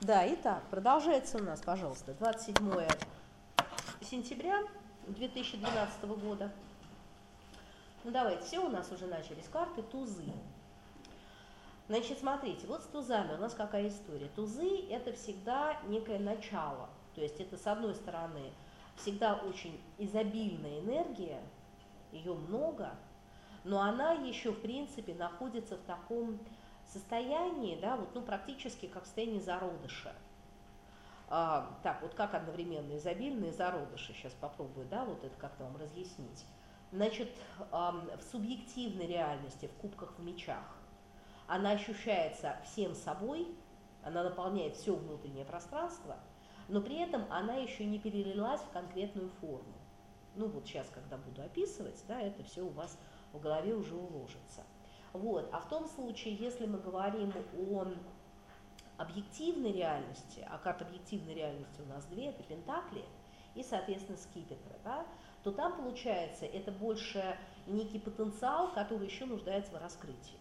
Да, итак, продолжается у нас, пожалуйста, 27 сентября 2012 года. Ну давайте, все у нас уже начались карты тузы. Значит, смотрите, вот с тузами у нас какая история. Тузы – это всегда некое начало. То есть это, с одной стороны, всегда очень изобильная энергия, ее много, но она еще, в принципе, находится в таком состоянии, да, вот, ну, практически как в состоянии зародыша. А, так, вот как одновременно изобильные зародыши, сейчас попробую, да, вот это как-то вам разъяснить. Значит, в субъективной реальности, в кубках в мечах, она ощущается всем собой, она наполняет все внутреннее пространство, но при этом она еще не перелилась в конкретную форму. Ну вот сейчас, когда буду описывать, да, это все у вас в голове уже уложится. Вот. А в том случае, если мы говорим о объективной реальности, а карта объективной реальности у нас две, это пентакли и, соответственно, скипетры, да, то там, получается, это больше некий потенциал, который еще нуждается в раскрытии.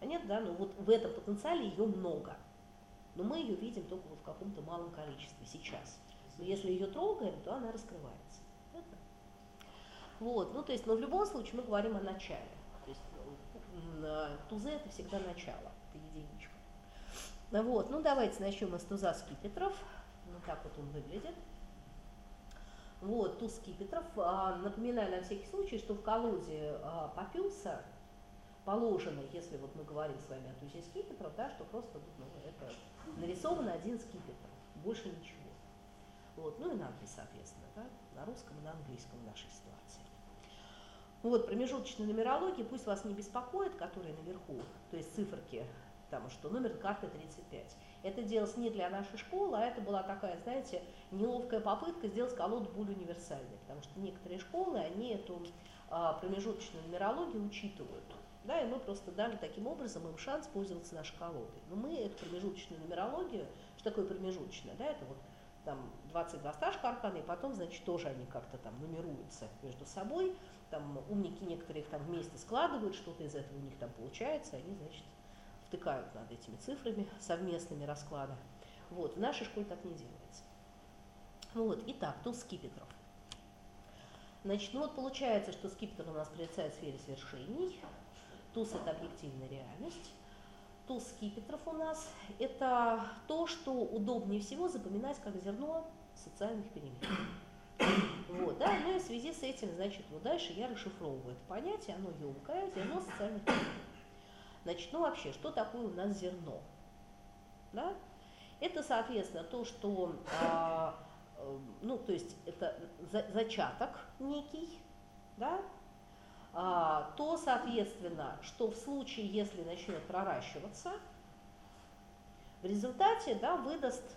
Понятно, да? Ну вот в этом потенциале ее много, но мы ее видим только вот в каком-то малом количестве сейчас. Но если ее трогаем, то она раскрывается. Вот, ну то есть, но в любом случае мы говорим о начале. Тузы это всегда начало, это единичка. Вот, ну давайте начнем мы с туза скипетров. Вот так вот он выглядит. Вот, туз скипетров. А, напоминаю на всякий случай, что в колоде а, Папюса положено, если вот мы говорим с вами о тузе скипетров, да, что просто ну, это нарисован один скипетр, больше ничего. Вот, ну и надпись, соответственно, да, на русском и на английском в нашей ситуации. Вот, промежуточная нумерология, пусть вас не беспокоит, которые наверху, то есть циферки, потому что номер карты 35. Это делалось не для нашей школы, а это была такая, знаете, неловкая попытка сделать колоду более универсальной, потому что некоторые школы, они эту а, промежуточную нумерологию учитывают. Да, и мы просто дали таким образом им шанс пользоваться нашей колодой. Но мы эту промежуточную нумерологию, что такое промежуточная, да, это вот там 22 стажка арканы, и потом, значит, тоже они как-то там нумеруются между собой, там умники некоторые их там вместе складывают, что-то из этого у них там получается, они, значит, втыкают над этими цифрами совместными расклада. Вот, в нашей школе так не делается. Вот, итак, туз скипетров. Значит, ну вот получается, что скипетр у нас прилетает в сфере свершений, туз – это объективная реальность, туз скипетров у нас – это то, что удобнее всего запоминать как зерно социальных перемен. Вот, да, ну и в связи с этим, значит, вот дальше я расшифровываю это понятие, оно емкое, зерно социальных. Значит, ну вообще, что такое у нас зерно? Да? Это, соответственно, то, что, а, э, ну, то есть это за, зачаток некий, да, а, то, соответственно, что в случае, если начнет проращиваться, в результате да, выдаст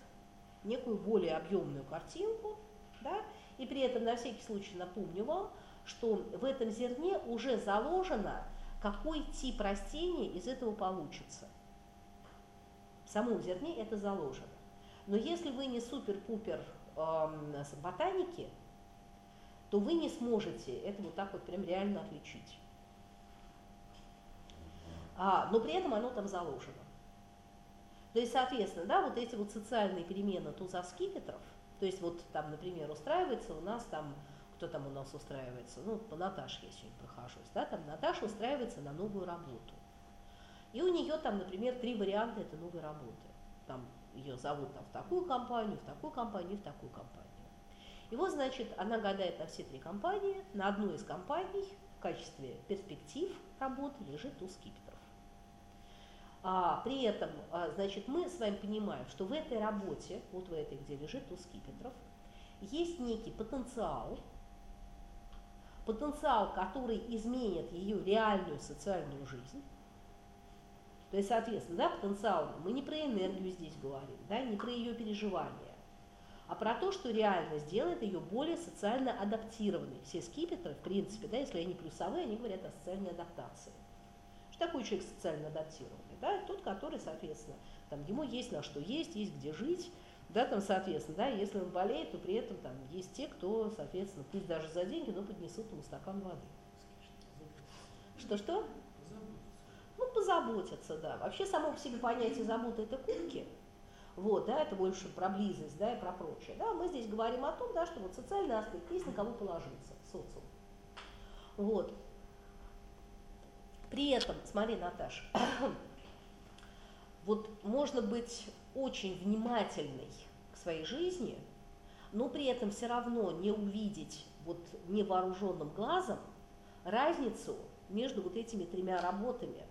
некую более объемную картинку, да, и при этом на всякий случай напомню вам, что в этом зерне уже заложено, какой тип растения из этого получится. В самом зерне это заложено. Но если вы не супер-пупер э, ботаники, то вы не сможете это вот так вот прям реально отличить. А, но при этом оно там заложено. То есть, соответственно, да, вот эти вот социальные перемены туза скипетров, то есть вот там, например, устраивается у нас там, кто там у нас устраивается, ну, по Наташе я сегодня прохожусь, да, там Наташа устраивается на новую работу. И у нее там, например, три варианта этой новой работы. Там ее зовут там, в такую компанию, в такую компанию, в такую компанию. И вот, значит, она гадает на все три компании. На одну из компаний в качестве перспектив работы лежит скипетров. А, при этом, а, значит, мы с вами понимаем, что в этой работе, вот в этой, где лежит туз скипетров, есть некий потенциал, потенциал, который изменит ее реальную социальную жизнь. То есть, соответственно, да, потенциал, мы не про энергию здесь говорим, да, не про ее переживания, а про то, что реально сделает ее более социально адаптированной. Все скипетры, в принципе, да, если они плюсовые, они говорят о социальной адаптации. Что такое человек социально адаптированный? Да, тот, который, соответственно, там, ему есть на что есть, есть где жить, да, там, соответственно, да, если он болеет, то при этом там есть те, кто, соответственно, пусть даже за деньги, но поднесут ему стакан воды. Что-что? Ну, позаботиться, да. Вообще само по себе понятие заботы это кубки, вот, да, это больше про близость, да, и про прочее. Да, мы здесь говорим о том, да, что вот социальный аспект есть на кого положиться, социум. Вот. При этом, смотри, Наташа, вот можно быть очень внимательной к своей жизни, но при этом все равно не увидеть вот невооруженным глазом разницу между вот этими тремя работами.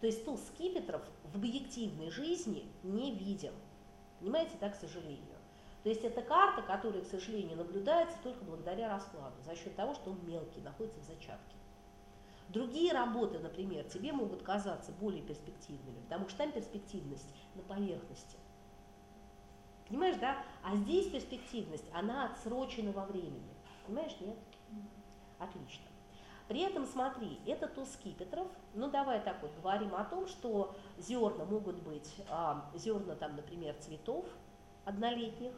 То есть туз скипетров в объективной жизни не видим. Понимаете, так, к сожалению. То есть это карта, которая, к сожалению, наблюдается только благодаря раскладу, за счет того, что он мелкий, находится в зачатке. Другие работы, например, тебе могут казаться более перспективными, потому что там перспективность на поверхности. Понимаешь, да? А здесь перспективность, она отсрочена во времени. Понимаешь, нет? Отлично. При этом смотри, это туз скипетров. Ну давай так вот говорим о том, что зерна могут быть, а, зерна там, например, цветов однолетних,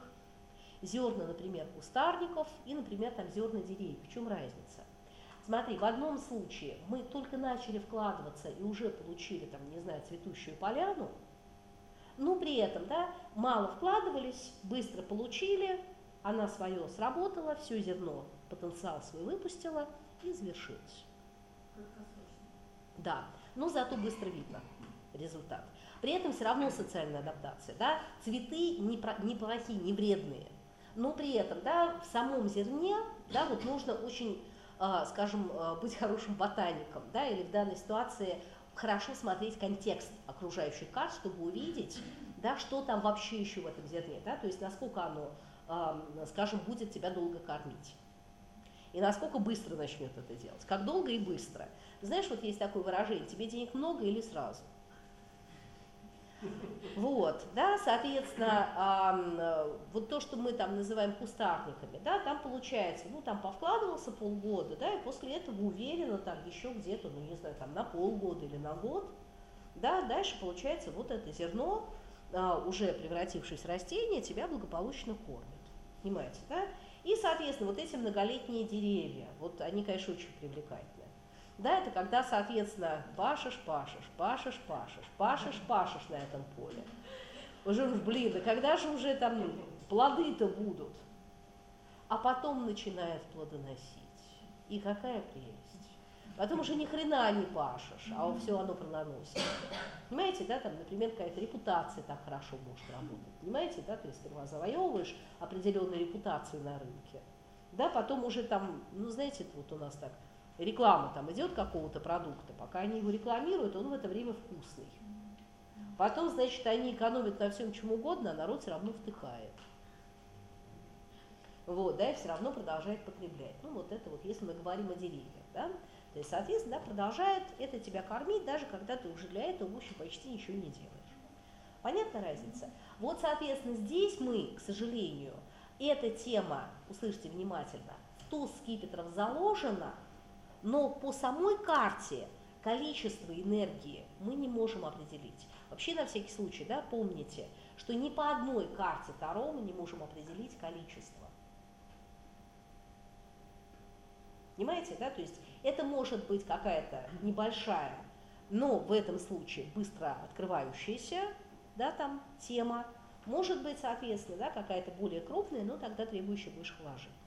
зерна, например, кустарников и, например, там зерна деревьев. В чем разница? Смотри, в одном случае мы только начали вкладываться и уже получили, там, не знаю, цветущую поляну, но при этом, да, мало вкладывались, быстро получили, она свое сработала, все зерно, потенциал свой выпустила и завершилось. Да, но зато быстро видно результат. При этом все равно социальная адаптация, да, цветы не, про, не плохие, не вредные, но при этом, да, в самом зерне, да, вот нужно очень скажем, а, быть хорошим ботаником, да, или в данной ситуации хорошо смотреть контекст окружающих карт, чтобы увидеть, да, что там вообще еще в этом зерне, да, то есть насколько оно, а, скажем, будет тебя долго кормить. И насколько быстро начнет это делать, как долго и быстро. Знаешь, вот есть такое выражение, тебе денег много или сразу. Вот, да, соответственно, вот то, что мы там называем кустарниками, да, там получается, ну, там повкладывался полгода, да, и после этого уверенно там еще где-то, ну, не знаю, там на полгода или на год, да, дальше получается вот это зерно, а, уже превратившись в растение, тебя благополучно кормит. Понимаете, да? И, соответственно, вот эти многолетние деревья, вот они, конечно, очень привлекательны. Да, это когда, соответственно, пашешь, пашешь, пашешь, пашешь, пашешь, пашешь на этом поле. Уже, блин, да когда же уже там плоды-то будут? А потом начинает плодоносить. И какая прелесть. Потом уже ни хрена не пашешь, а все оно плодоносит. Понимаете, да, там, например, какая-то репутация так хорошо может работать. Понимаете, да, ты сперва завоевываешь определенную репутацию на рынке, да, потом уже там, ну, знаете, вот у нас так, реклама там идет какого-то продукта, пока они его рекламируют, он в это время вкусный. Потом, значит, они экономят на всем чем угодно, а народ все равно втыкает. Вот, да, и все равно продолжает потреблять. Ну, вот это вот, если мы говорим о деревьях, да. То есть, соответственно, да, продолжает это тебя кормить, даже когда ты уже для этого, в общем, почти ничего не делаешь. Понятна разница? Вот, соответственно, здесь мы, к сожалению, эта тема, услышьте внимательно, в туз скипетров заложена, но по самой карте количество энергии мы не можем определить. Вообще, на всякий случай, да, помните, что ни по одной карте Таро мы не можем определить количество. Понимаете, да? То есть это может быть какая-то небольшая, но в этом случае быстро открывающаяся, да, там тема. Может быть, соответственно, да, какая-то более крупная, но тогда требующая больше вложений.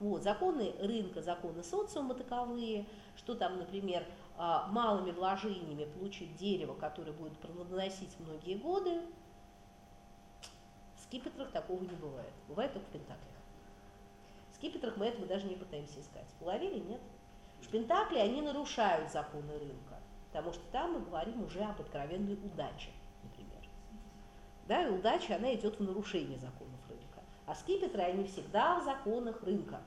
Вот, законы рынка, законы социума таковые, что там, например, а, малыми вложениями получить дерево, которое будет плодоносить многие годы, в скипетрах такого не бывает. Бывает только в пентаклях. В скипетрах мы этого даже не пытаемся искать. Уловили? Нет. В пентакле они нарушают законы рынка, потому что там мы говорим уже об откровенной удаче, например. Да, и удача, она идет в нарушение законов а скипетры, они всегда в законах рынка.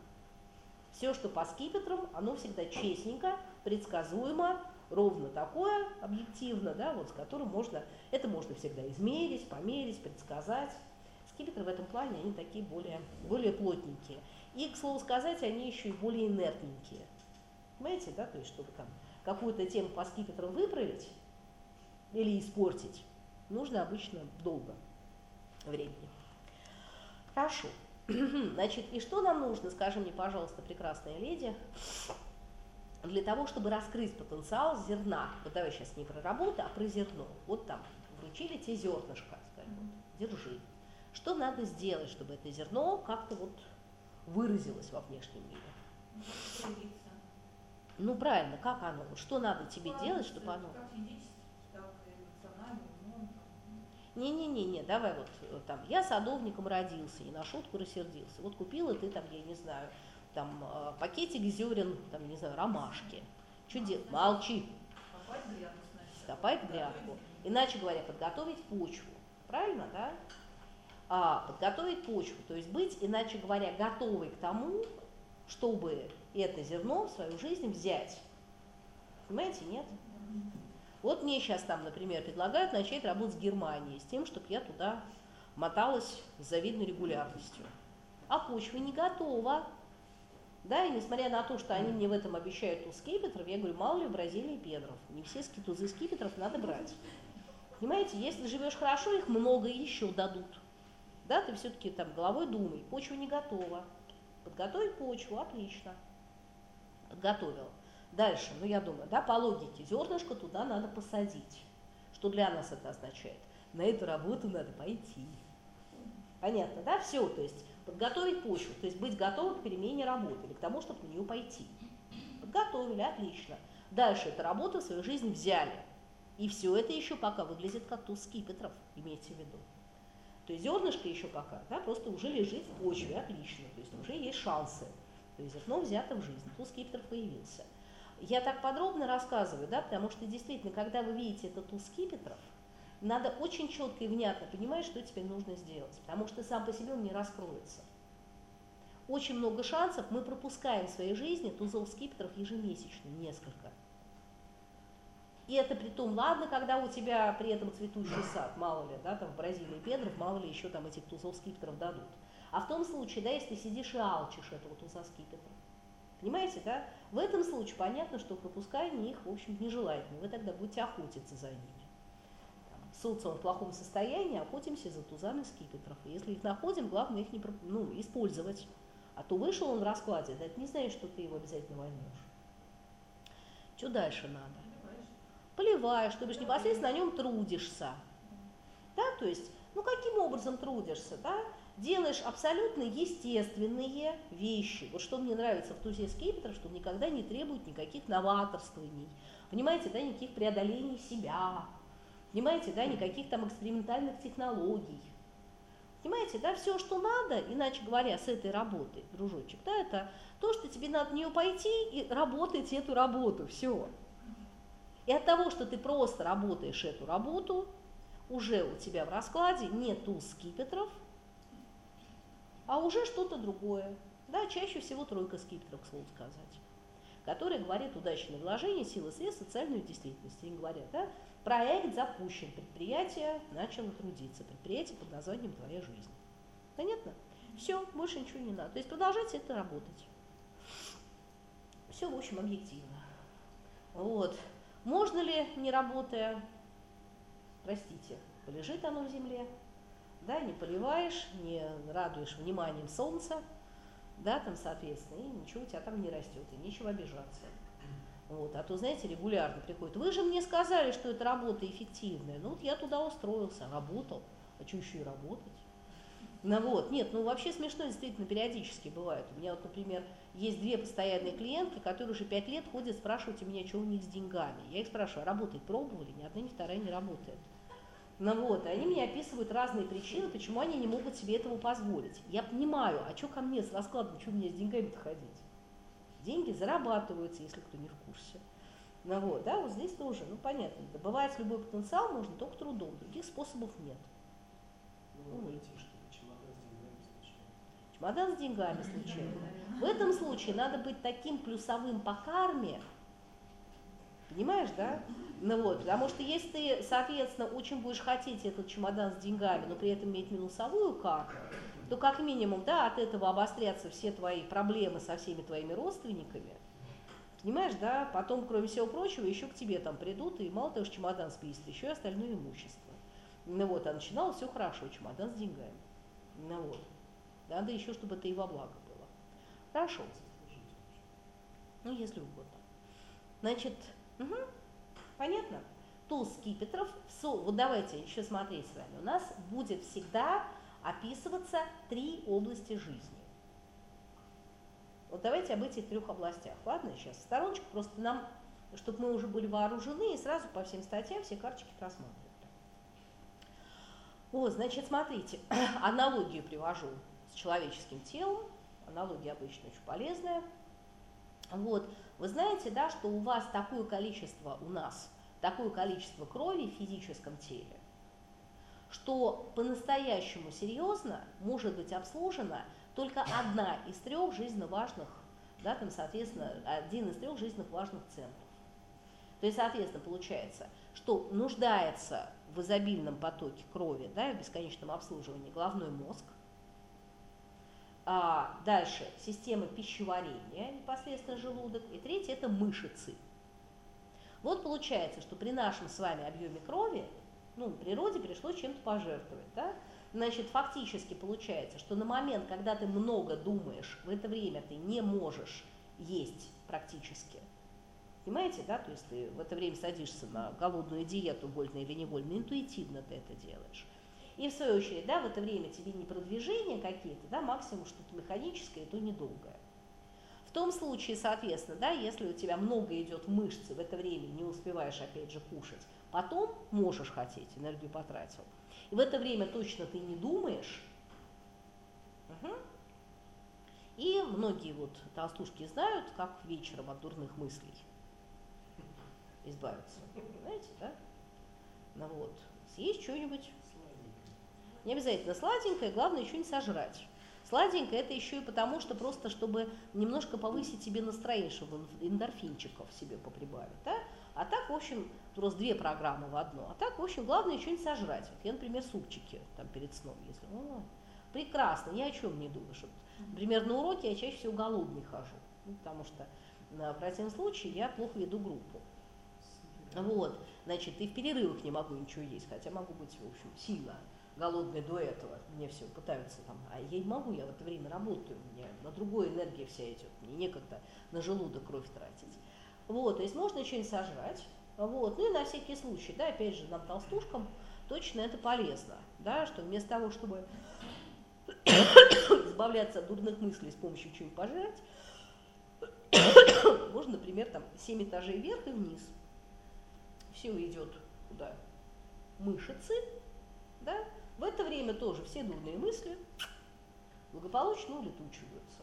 Все, что по скипетрам, оно всегда честненько, предсказуемо, ровно такое, объективно, да, вот с которым можно, это можно всегда измерить, померить, предсказать. Скипетры в этом плане, они такие более, более плотненькие. И, к слову сказать, они еще и более инертненькие. Понимаете, да, то есть, чтобы там какую-то тему по скипетрам выправить или испортить, нужно обычно долго времени. Хорошо. Значит, и что нам нужно, скажи мне, пожалуйста, прекрасная леди, для того, чтобы раскрыть потенциал зерна, вот давай сейчас не про работу, а про зерно. Вот там вручили тебе зернышко, скажем, вот, держи. Что надо сделать, чтобы это зерно как-то вот выразилось во внешнем мире? Ну правильно, как оно? Что надо тебе делать, чтобы оно? Не-не-не, давай вот э, там, я садовником родился и на шутку рассердился. Вот купила ты там, я не знаю, там э, пакетик зерен, там, не знаю, ромашки. Что делать? Молчи. Копать грядку. Иначе говоря, подготовить почву. Правильно, да? А, подготовить почву, то есть быть, иначе говоря, готовой к тому, чтобы это зерно в свою жизнь взять. Понимаете, нет? Вот мне сейчас там, например, предлагают начать работать с Германией, с тем, чтобы я туда моталась с завидной регулярностью. А почва не готова. Да, и несмотря на то, что они мне в этом обещают туз скипетров, я говорю, мало ли в Бразилии педров. Не все тузы скипетров надо брать. Понимаете, если живешь хорошо, их много еще дадут. Да, ты все-таки там головой думай, почва не готова. Подготовить почву, отлично. Подготовила. Дальше, ну я думаю, да, по логике, зернышко туда надо посадить. Что для нас это означает? На эту работу надо пойти. Понятно, да? Все, то есть подготовить почву, то есть быть готовым к перемене работы или к тому, чтобы на нее пойти. Подготовили, отлично. Дальше эту работу в свою жизнь взяли. И все это еще пока выглядит как туз скипетров, имейте в виду. То есть зернышко еще пока, да, просто уже лежит в почве, отлично, то есть уже есть шансы. То есть зерно взято в жизнь, туз скипетров появился. Я так подробно рассказываю, да, потому что действительно, когда вы видите этот туз скипетров, надо очень четко и внятно понимать, что теперь нужно сделать, потому что сам по себе он не раскроется. Очень много шансов мы пропускаем в своей жизни тузов скипетров ежемесячно, несколько. И это при том, ладно, когда у тебя при этом цветущий сад, мало ли, да, там в Бразилии педров, мало ли еще там этих тузов скипетров дадут. А в том случае, да, если сидишь и алчишь этого туза скипетра, понимаете, да, в этом случае понятно, что пропускание их, в общем, нежелательно, вы тогда будете охотиться за ними. Солнце в плохом состоянии, охотимся за тузами скипетров. И если их находим, главное их не ну, использовать. А то вышел он в раскладе, да это не значит, что ты его обязательно возьмешь. Что дальше надо? Поливаешь, то бишь непосредственно на нем трудишься. Да, то есть, ну каким образом трудишься, да? Делаешь абсолютно естественные вещи. Вот что мне нравится в тузе скипетра, что никогда не требует никаких новаторствований. Понимаете, да, никаких преодолений себя, Понимаете, да, никаких там экспериментальных технологий. Понимаете, да, все, что надо, иначе говоря, с этой работой, дружочек, да, это то, что тебе надо в нее пойти и работать эту работу, все. И от того, что ты просто работаешь эту работу, уже у тебя в раскладе нет туз скипетров, а уже что-то другое. Да, чаще всего тройка скипетров, к слову сказать, которая говорит удачное вложение силы средств, социальную действительность. Они говорят, да, Проект запущен, предприятие начало трудиться, предприятие под названием «Твоя жизнь». Понятно? Все, больше ничего не надо. То есть продолжайте это работать. Все, в общем, объективно. Вот. Можно ли, не работая, простите, полежит оно в земле, да, не поливаешь, не радуешь вниманием солнца, да, там, соответственно, и ничего у тебя там не растет, и нечего обижаться. Вот, а то, знаете, регулярно приходит, вы же мне сказали, что эта работа эффективная. Ну вот я туда устроился, работал, а что еще и работать? Ну вот, нет, ну вообще смешно действительно периодически бывает. У меня вот, например, есть две постоянные клиентки, которые уже пять лет ходят спрашивать у меня, что у них с деньгами. Я их спрашиваю, а работать пробовали? Ни одна, ни вторая не работает. Ну вот, и они мне описывают разные причины, почему они не могут себе этого позволить. Я понимаю, а что ко мне с раскладом, что мне с деньгами-то ходить? деньги зарабатываются, если кто не в курсе. Ну вот, да, вот здесь тоже, ну понятно, добывать любой потенциал можно только трудом, других способов нет. Ну, ну, чемодан с деньгами случайно. Чемодан с деньгами случайно. В этом случае надо быть таким плюсовым по карме, Понимаешь, да? Ну вот, потому что если ты, соответственно, очень будешь хотеть этот чемодан с деньгами, но при этом иметь минусовую карту, то как минимум, да, от этого обострятся все твои проблемы со всеми твоими родственниками. Понимаешь, да? Потом, кроме всего прочего, еще к тебе там придут, и мало того, что чемодан спиздит, еще и остальное имущество. Ну вот, а начинало все хорошо, чемодан с деньгами. Ну вот. Надо еще, чтобы это и во благо было. Хорошо. Ну, если угодно. Значит, угу, понятно? Туз скипетров, вот давайте еще смотреть с вами. У нас будет всегда описываться три области жизни. Вот давайте об этих трех областях. Ладно, сейчас стороночку, просто нам, чтобы мы уже были вооружены и сразу по всем статьям все карточки просмотрим. Вот, значит, смотрите, аналогию привожу с человеческим телом. Аналогия обычно очень полезная. Вот, вы знаете, да, что у вас такое количество, у нас, такое количество крови в физическом теле, что по-настоящему серьезно может быть обслужена только одна из трех жизненно важных, да, там, соответственно, один из трех жизненно важных центров. То есть, соответственно, получается, что нуждается в изобильном потоке крови, да, в бесконечном обслуживании головной мозг, а дальше система пищеварения, непосредственно желудок, и третье это мышцы. Вот получается, что при нашем с вами объеме крови, ну, природе пришлось чем-то пожертвовать, да? Значит, фактически получается, что на момент, когда ты много думаешь, в это время ты не можешь есть практически. Понимаете, да? То есть ты в это время садишься на голодную диету, вольно или невольно, интуитивно ты это делаешь. И в свою очередь, да, в это время тебе не продвижения какие-то, да, максимум что-то механическое, то недолгое. В том случае, соответственно, да, если у тебя много идет мышцы, в это время не успеваешь опять же кушать, потом можешь хотеть, энергию потратил. И в это время точно ты не думаешь. Угу. И многие вот толстушки знают, как вечером от дурных мыслей избавиться. Знаете, да? Ну вот, съесть что-нибудь не обязательно сладенькое, главное еще не сожрать. Сладенькое это еще и потому, что просто, чтобы немножко повысить себе настроение, чтобы эндорфинчиков себе поприбавить. Да? А так, в общем, просто две программы в одну. А так, в общем, главное еще не сожрать. Вот я, например, супчики там перед сном, если. О, прекрасно, ни о чем не думаешь. Вот, например, на уроке я чаще всего голодный хожу, ну, потому что в противном случае я плохо веду группу. Вот, значит, и в перерывах не могу ничего есть, хотя могу быть, в общем, сильно голодные до этого, мне все пытаются там, а я не могу, я в это время работаю, меня на другой энергия вся идет, мне некогда на желудок кровь тратить. Вот, то есть можно что-нибудь сожрать, вот, ну и на всякий случай, да, опять же, нам толстушкам точно это полезно, да, что вместо того, чтобы избавляться от дурных мыслей с помощью чего-нибудь пожрать, можно, например, там 7 этажей вверх и вниз. Все идет куда? Мышцы, да, в это время тоже все дурные мысли благополучно улетучиваются.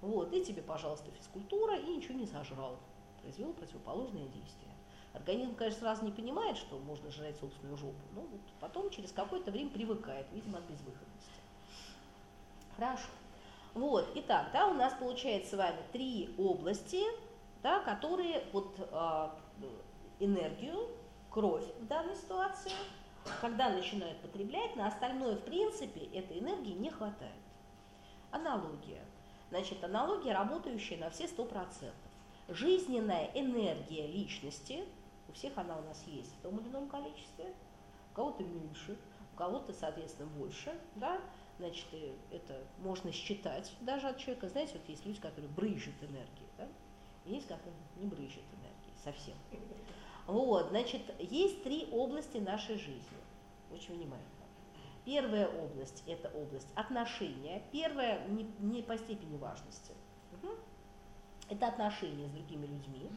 Вот, и тебе, пожалуйста, физкультура, и ничего не сожрал. Произвел противоположное действие. Организм, конечно, сразу не понимает, что можно жрать собственную жопу, но вот потом через какое-то время привыкает, видимо, от безвыходности. Хорошо. Вот, итак, да, у нас получается с вами три области, да, которые вот э, энергию, кровь в данной ситуации – когда начинают потреблять, на остальное, в принципе, этой энергии не хватает. Аналогия. Значит, аналогия, работающая на все 100%. Жизненная энергия личности, у всех она у нас есть в том или ином количестве, у кого-то меньше, у кого-то, соответственно, больше, да, значит, это можно считать даже от человека. Знаете, вот есть люди, которые брызжут энергией, да, есть, которые не брызжут энергией совсем. Вот, значит, есть три области нашей жизни. Очень внимательно. Первая область – это область отношения. Первая не, не по степени важности. Угу. Это отношения с другими людьми.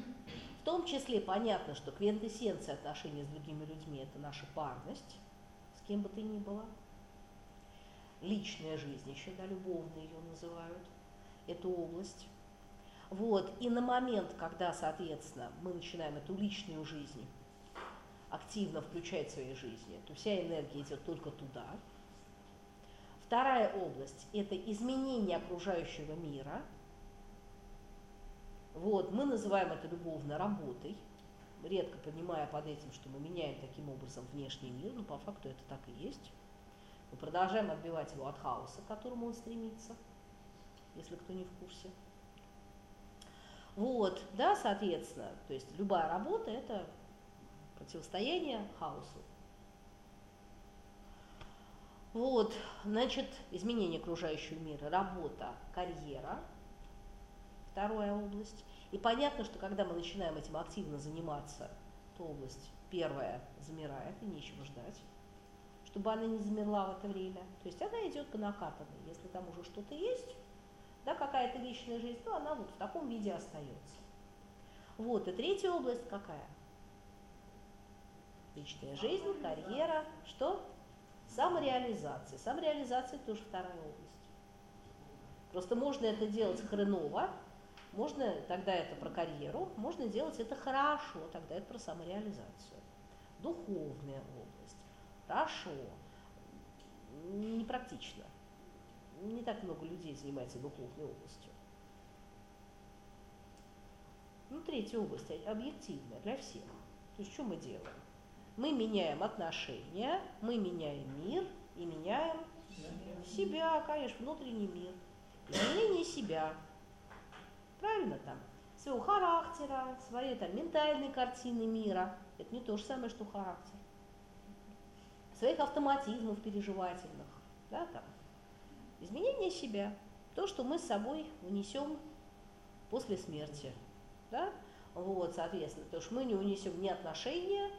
В том числе понятно, что квинтэссенция отношений с другими людьми – это наша парность, с кем бы ты ни была. Личная жизнь еще, да, любовная ее называют, эту область. Вот. И на момент, когда, соответственно, мы начинаем эту личную жизнь активно включать в своей жизни, то вся энергия идет только туда. Вторая область – это изменение окружающего мира. Вот, мы называем это любовной работой, редко понимая под этим, что мы меняем таким образом внешний мир, но по факту это так и есть. Мы продолжаем отбивать его от хаоса, к которому он стремится, если кто не в курсе. Вот, да, соответственно, то есть любая работа – это противостояние хаосу. Вот, значит, изменение окружающего мира, работа, карьера. вторая область. И понятно, что когда мы начинаем этим активно заниматься, то область первая замирает и нечего ждать, чтобы она не замерла в это время. То есть она идет по накатанной. Если там уже что-то есть, да, какая-то личная жизнь, то она вот в таком виде остается. Вот, и третья область какая? Личная жизнь, карьера, что? Самореализация. Самореализация тоже вторая область. Просто можно это делать хреново, можно тогда это про карьеру, можно делать это хорошо, тогда это про самореализацию. Духовная область. Хорошо. Непрактично. Не так много людей занимается духовной областью. Ну, третья область объективная для всех. То есть что мы делаем? Мы меняем отношения, мы меняем мир и меняем себя, конечно, внутренний мир. Изменение себя. Правильно там? Своего характера, своей там ментальной картины мира. Это не то же самое, что характер. Своих автоматизмов переживательных. Да, там. Изменение себя. То, что мы с собой унесем после смерти. Да? Вот, соответственно, потому что мы не унесем ни отношения,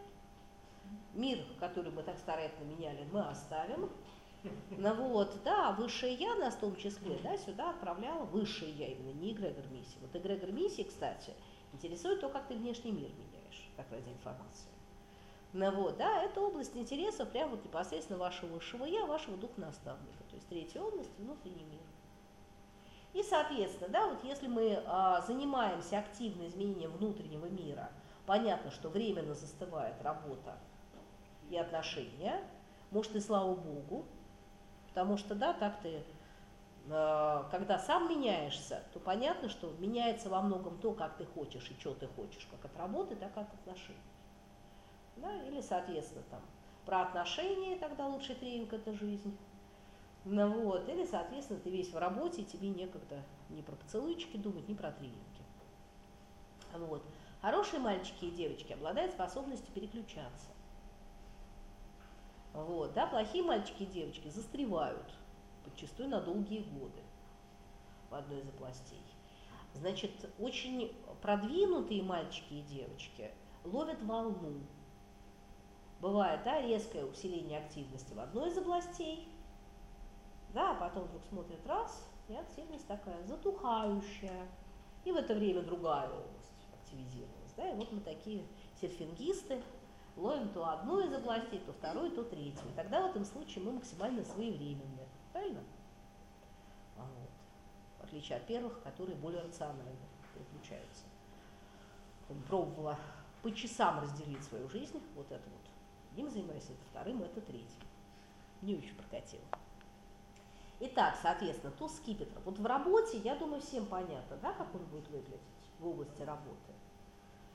мир, который мы так старательно меняли, мы оставим, ну вот, да, высшее я нас в том числе, да, сюда отправляла высшее я, именно не эгрегор миссии. Вот эгрегор миссии, кстати, интересует то, как ты внешний мир меняешь, как ради информации. Ну вот, да, это область интересов прямо вот непосредственно вашего высшего я, вашего духа наставника, то есть третья область внутренний мир. И, соответственно, да, вот если мы а, занимаемся активным изменением внутреннего мира, понятно, что временно застывает работа и отношения, может и слава богу, Потому что, да, так ты, э, когда сам меняешься, то понятно, что меняется во многом то, как ты хочешь и что ты хочешь, как от работы, так и от отношений. Да? Или, соответственно, там, про отношения, тогда лучший тренинг – это жизнь. Ну вот, или, соответственно, ты весь в работе, тебе некогда ни про поцелуйчики думать, ни про тренинги. Вот. Хорошие мальчики и девочки обладают способностью переключаться. Вот, да, плохие мальчики и девочки застревают, подчастую на долгие годы в одной из областей. Значит, очень продвинутые мальчики и девочки ловят волну. Бывает, да, резкое усиление активности в одной из областей, да, а потом вдруг смотрят раз, и активность такая затухающая. И в это время другая область активизировалась. Да, и вот мы такие серфингисты, ловим то одну из областей, то вторую, то третью. И тогда в этом случае мы максимально своевременны. Правильно? А вот. В отличие от первых, которые более рационально переключаются. Пробовала по часам разделить свою жизнь, вот вот. Одним занимаюсь, это вторым, это третьим. Не очень прокатило. Итак, соответственно, туз скипетра. Вот в работе, я думаю, всем понятно, да, как он будет выглядеть в области работы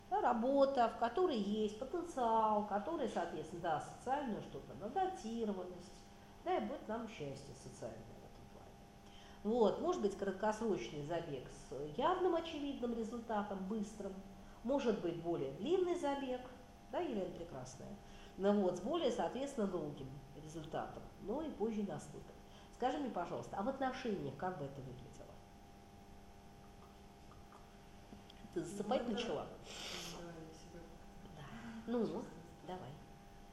да, работа, в которой есть потенциал, который, соответственно, даст социальную что-то на датированность, да, и будет нам счастье социальное в этом плане. Вот, может быть, краткосрочный забег с явным очевидным результатом, быстрым, может быть, более длинный забег, да, Елена Прекрасная, ну вот, с более, соответственно, долгим результатом, но и позже наступит. Скажи мне, пожалуйста, а в отношениях как бы это выглядело? Ты засыпать ну, начала? Ну, давай.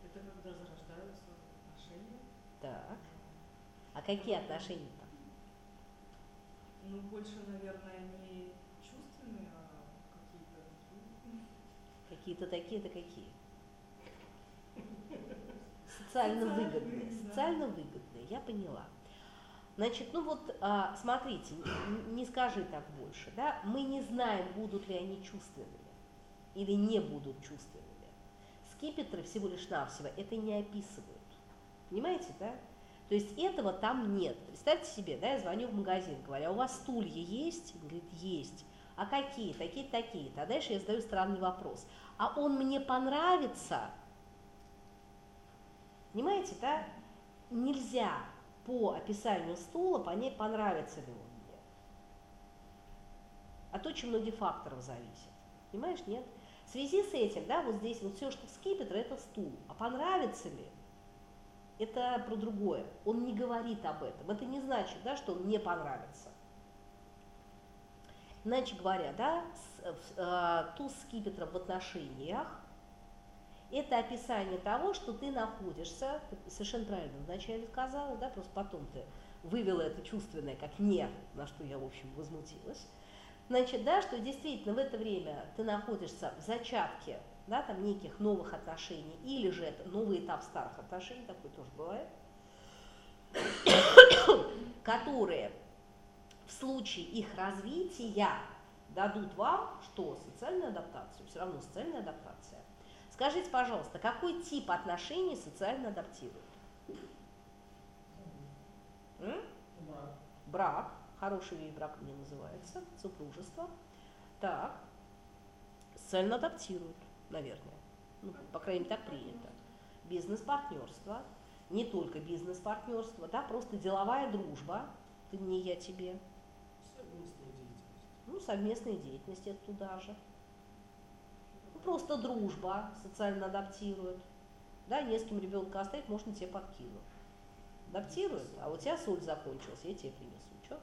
Это когда зарождаются отношения. Так. А какие отношения там? Ну, больше, наверное, не чувственные, а какие-то такие. Какие-то такие-то какие? Социально выгодные. Социально выгодные, я поняла. Значит, ну вот, а, смотрите, не скажи так больше, да, мы не знаем, будут ли они чувственными или не будут чувственными скипетры всего лишь навсего это не описывают. Понимаете, да? То есть этого там нет. Представьте себе, да, я звоню в магазин, говорю, а у вас стулья есть? Он говорит, есть. А какие? Такие, такие. А дальше я задаю странный вопрос. А он мне понравится? Понимаете, да? Нельзя по описанию стула понять, понравится ли он мне. От очень многих факторов зависит. Понимаешь, нет? В связи с этим, да, вот здесь вот все, что скипетр, это стул. А понравится ли? Это про другое. Он не говорит об этом. Это не значит, да, что он не понравится. Иначе говоря, да, с, э, туз скипетром в отношениях это описание того, что ты находишься, ты совершенно правильно вначале сказала, да, просто потом ты вывела это чувственное как «не», на что я, в общем, возмутилась. Значит, да, что действительно в это время ты находишься в зачатке, да, там неких новых отношений, или же это новый этап старых отношений, такой тоже бывает, которые в случае их развития дадут вам что? Социальную адаптацию, все равно социальная адаптация. Скажите, пожалуйста, какой тип отношений социально адаптирует? М? Брак. Хороший вид брак мне называется. Супружество. Так. Социально адаптируют, наверное. Ну, по крайней мере, так принято. Бизнес-партнерство. Не только бизнес-партнерство, да, просто деловая дружба. Ты мне, я тебе. Совместная деятельность. Ну, совместная деятельность это туда же. Просто дружба социально адаптирует. Да, не с кем ребенка оставить, можно тебе подкину. Адаптирует, а у тебя соль закончилась, я тебе принесу. Че?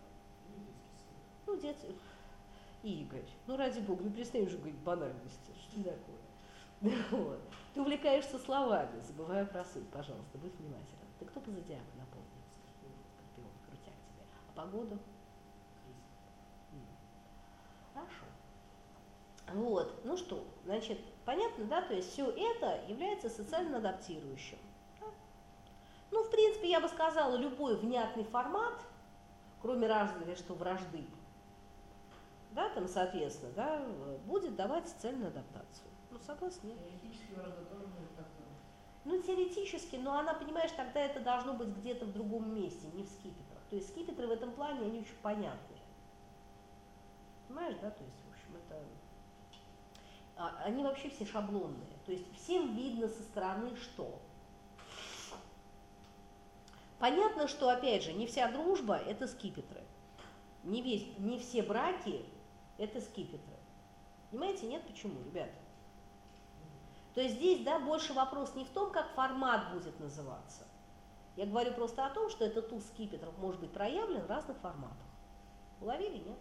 Ну, и. Ну, дед... Игорь, ну ради бога, ну перестань уже говорить банальности. Что такое? Вот. Ты увлекаешься словами, забывая про суть, пожалуйста, будь внимателен. Ты кто по зодиаку напомни? Скорпион, крутяк тебе. А погоду? М. Хорошо. Вот, ну что, значит, понятно, да, то есть все это является социально адаптирующим. да? Ну, в принципе, я бы сказала, любой внятный формат, кроме разве что вражды, да, там, соответственно, да, будет давать социальную адаптацию. Ну, согласна? нет? Теоретически вражда тоже Ну, теоретически, но она, понимаешь, тогда это должно быть где-то в другом месте, не в скипетрах. То есть скипетры в этом плане, они очень понятные. Понимаешь, да? То есть, в общем, это... а, они вообще все шаблонные. То есть всем видно со стороны что. Понятно, что, опять же, не вся дружба – это скипетры. Не, весь, не все браки – это скипетры. Понимаете, нет? Почему, ребята? То есть здесь, да, больше вопрос не в том, как формат будет называться. Я говорю просто о том, что этот туз скипетров может быть проявлен в разных форматах. Уловили, нет?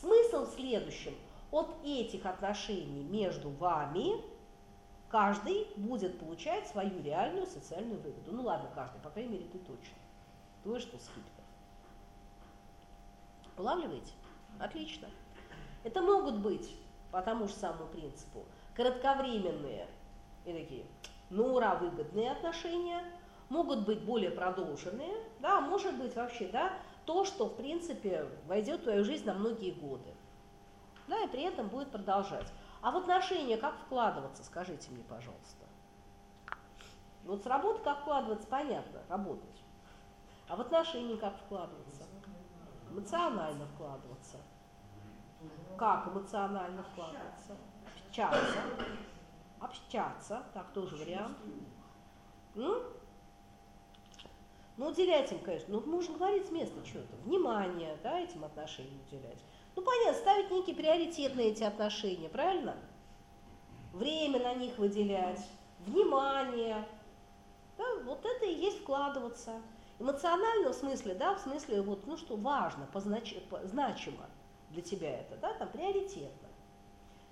Смысл в следующем. От этих отношений между вами каждый будет получать свою реальную социальную выгоду. Ну ладно, каждый, по крайней мере, ты точно. Твой что скипетров. Улавливаете? Отлично. Это могут быть по тому же самому принципу кратковременные и такие, ну ура, выгодные отношения, могут быть более продолженные, да, может быть вообще, да, то, что, в принципе, войдет в твою жизнь на многие годы, да, и при этом будет продолжать. А в отношения как вкладываться, скажите мне, пожалуйста. Вот с работы как вкладываться, понятно, работать. А в отношения как вкладываться? Эмоционально вкладываться. Как эмоционально вкладываться? Общаться. Общаться, так, тоже вариант. М? Ну, уделять им, конечно, ну, можно говорить с места что-то, внимание, да, этим отношениям уделять. Ну, понятно, ставить некий приоритет на эти отношения, правильно? Время на них выделять, внимание. Да, вот это и есть вкладываться. Эмоционально в смысле, да, в смысле, вот, ну что важно, познач... по- значимо для тебя это, да, там приоритетно.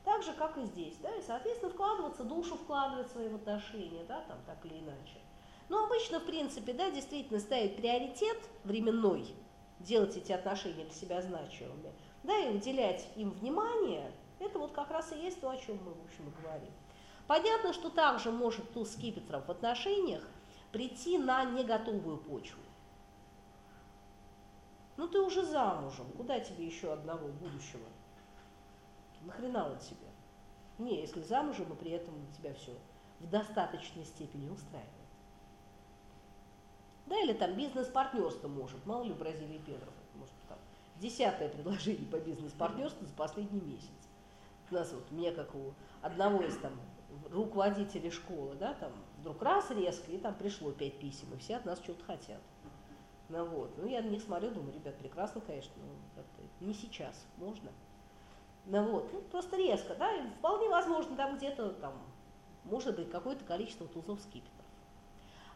Так же, как и здесь, да, и, соответственно, вкладываться, душу вкладывать в свои отношения, да, там, так или иначе. Но обычно, в принципе, да, действительно ставить приоритет временной, делать эти отношения для себя значимыми, да, и уделять им внимание, это вот как раз и есть то, о чем мы, в общем, и говорим. Понятно, что также может туз скипетров в отношениях прийти на неготовую почву. Ну ты уже замужем, куда тебе еще одного будущего? Нахрена он тебе? Не, если замужем, и при этом тебя все в достаточной степени устраивает. Да, или там бизнес-партнерство может, мало ли в Бразилии там десятое предложение по бизнес-партнерству за последний месяц. У нас вот, мне как у одного из там руководителей школы, да, там вдруг раз резко, и там пришло пять писем, и все от нас что-то хотят. Ну вот, ну я на них смотрю, думаю, ребят, прекрасно, конечно, но как-то не сейчас, можно. Ну вот, ну просто резко, да, и вполне возможно, там где-то там может быть какое-то количество тузов скипетров.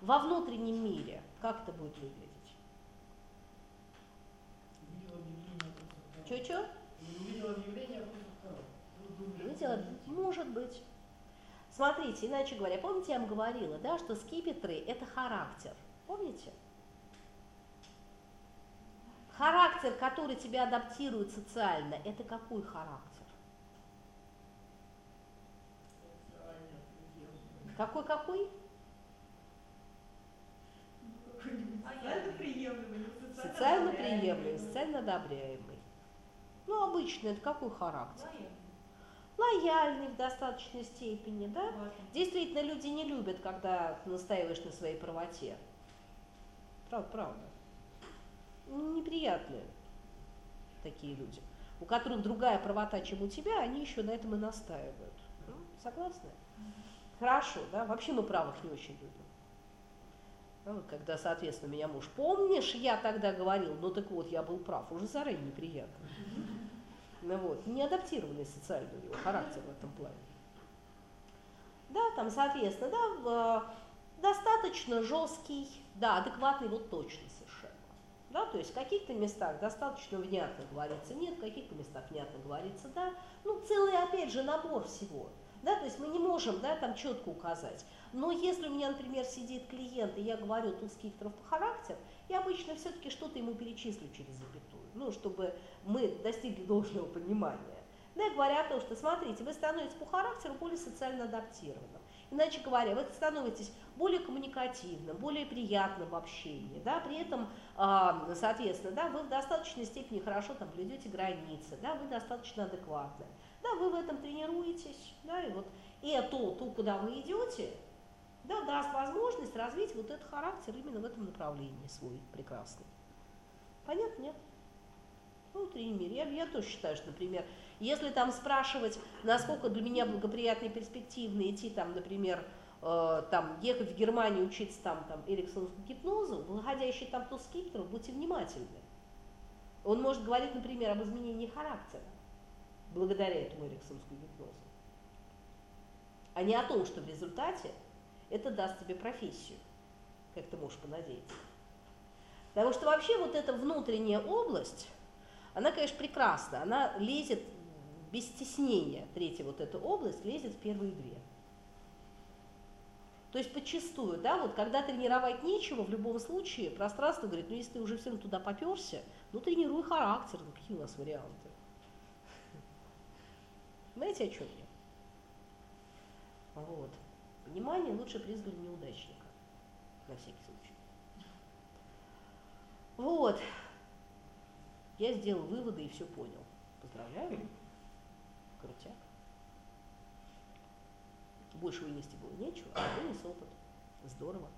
Во внутреннем мире как это будет выглядеть? видел объявление о том, что Чё-чё? Не увидел объявление, а просто второй. Ну, думали, Видела? что Может быть. Смотрите, иначе говоря, помните, я вам говорила, да, что скипетры – это характер. Помните? Характер, который тебя адаптирует социально, это какой характер? Какой-какой? Какой-нибудь социально приемлемый, Социально одобряемый. Ну, обычно это какой характер? Лояльный. В достаточной степени, да? Важный. Действительно, люди не любят, когда настаиваешь на своей правоте. Правда, правда. Неприятные такие люди, у которых другая правота, чем у тебя, они еще на этом и настаивают. Ну, Согласны? Хорошо, да? Вообще мы правых не очень любим. Вот когда, соответственно, меня муж, помнишь, я тогда говорил, ну так вот, я был прав, уже заранее неприятно. Ну вот, не адаптированный социально у него характер в этом плане. Да, там, соответственно, да, в- достаточно жесткий, да, адекватный вот точно совершенно. Да, то есть в каких-то местах достаточно внятно говорится нет, в каких-то местах внятно говорится да. Ну, целый, опять же, набор всего. Да, то есть мы не можем да, там четко указать. Но если у меня, например, сидит клиент, и я говорю скифтеров по характер, я обычно все-таки что-то ему перечислю через запятую, ну, чтобы мы достигли должного понимания. Да, говоря о том, что, смотрите, вы становитесь по характеру более социально адаптированным. Иначе говоря, вы становитесь более коммуникативным, более приятным в общении, да, при этом, а, соответственно, да, вы в достаточной степени хорошо там блюдете границы, да, вы достаточно адекватны, да, вы в этом тренируетесь, да, и вот это, то, куда вы идете, да, даст возможность развить вот этот характер именно в этом направлении свой прекрасный. Понятно, нет? Ну, внутреннем мире. Я, я тоже считаю, что, например, если там спрашивать, насколько для меня благоприятно и перспективно идти, там, например, э, там, ехать в Германию учиться там, там эриксонскому гипнозу, выходящий там туз скипетров, будьте внимательны. Он может говорить, например, об изменении характера благодаря этому эриксонскому гипнозу, а не о том, что в результате это даст тебе профессию, как ты можешь понадеяться. Потому что вообще вот эта внутренняя область, она, конечно, прекрасна, она лезет без стеснения, третья вот эта область лезет в первые две. То есть подчастую, да, вот когда тренировать нечего, в любом случае пространство говорит, ну если ты уже все равно туда поперся, ну тренируй характер, ну какие у нас варианты. Знаете, о чем я? Вот. Внимание лучше призвали неудачника, на всякий случай. Вот. Я сделал выводы и все понял. Поздравляю. Крутяк. Больше вынести было нечего, а вынес опыт. Здорово.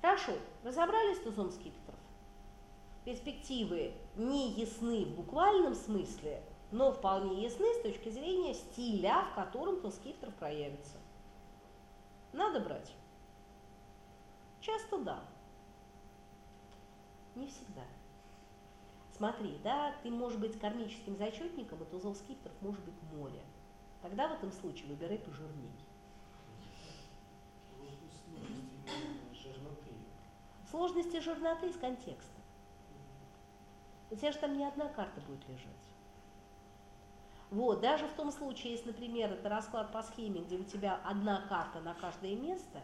Хорошо, разобрались тузом скипетров? Перспективы не ясны в буквальном смысле, но вполне ясны с точки зрения стиля, в котором скипетров проявится. Надо брать? Часто да. Не всегда. Смотри, да, ты можешь быть кармическим зачетником, и тузов скипетров может быть море. Тогда в этом случае выбирай пожирней. Сложности жирноты из контекста. У тебя же там не одна карта будет лежать. Вот, даже в том случае, если, например, это расклад по схеме, где у тебя одна карта на каждое место,